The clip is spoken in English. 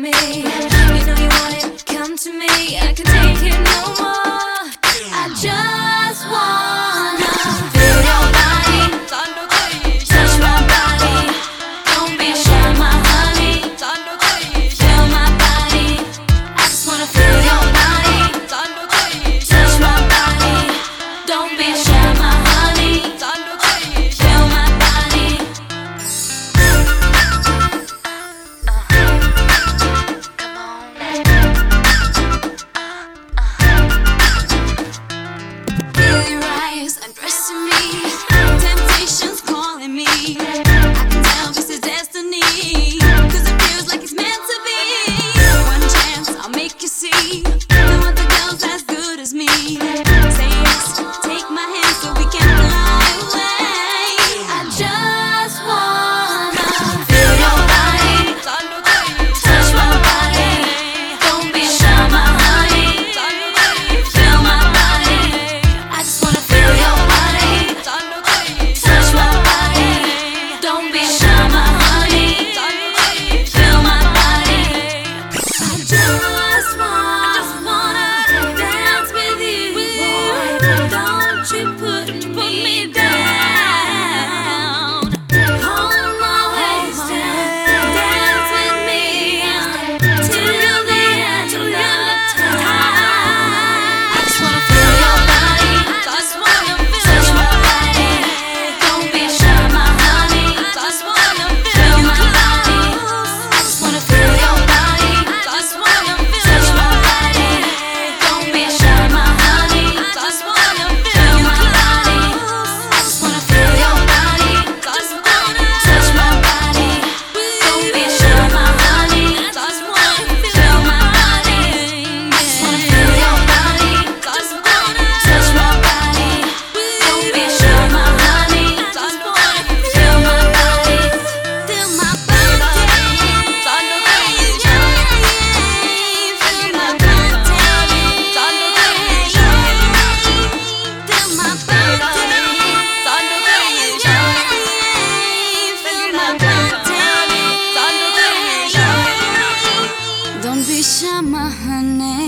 me. You know you want it, come to me. I can take it no more. I just wanna feel your body, touch my body. Don't be shy, my honey. Feel my body. I just wanna feel your body, touch my body. Don't be shy, my honey. oh you my honey